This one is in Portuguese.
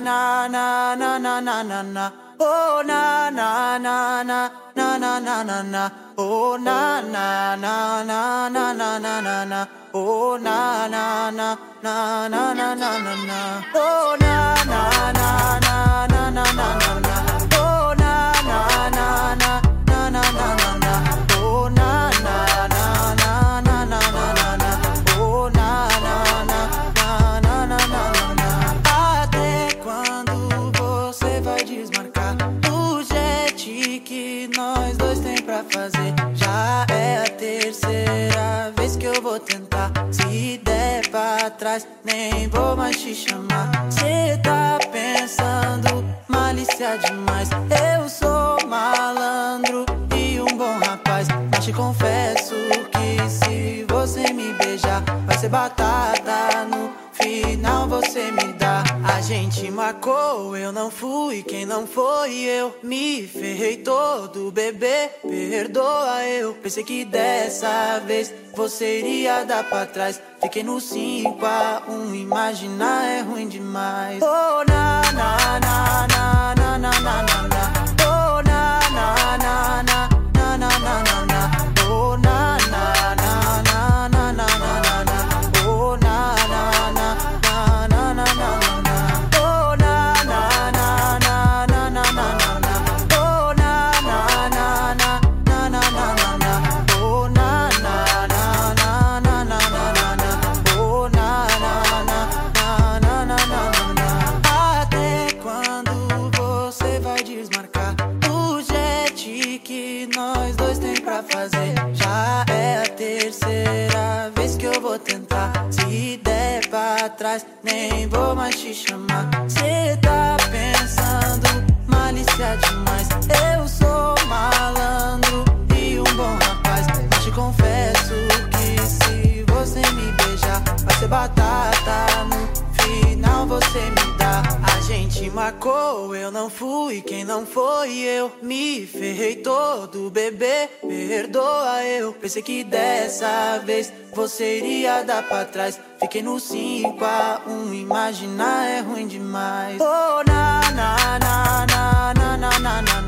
na na na na na na na oh na na na na na na na na na oh na na na na na na na na na oh na na na na na na na na oh na fazer? Já é a terceira vez que eu vou tentar. Se der pra trás, nem vou mais te chamar. Cê tá pensando malícia demais. Eu sou malandro e um bom rapaz. Mas te confesso que se você me beijar, vai ser batata no final você me dá. A gente marcou, eu não fui, quem não foi eu. Me ferrei todo, bebê, perdoa eu. Pensei que dessa vez você iria dar pra trás. Fiquei no 5 a 1, imaginar é ruim demais. Oh, nem vou mais te chamar. Cê tá pensando malícia demais. Eu sou malandro e um bom rapaz. Mas te confesso que se você me beijar, vai ser batata A gente marcou, eu não fui, quem não foi eu. Me ferrei todo, bebê, perdoa eu. Pensei que dessa vez você iria dar pra trás. Fiquei no 5 a 1, imaginar é ruim demais. Oh, na, na, na, na.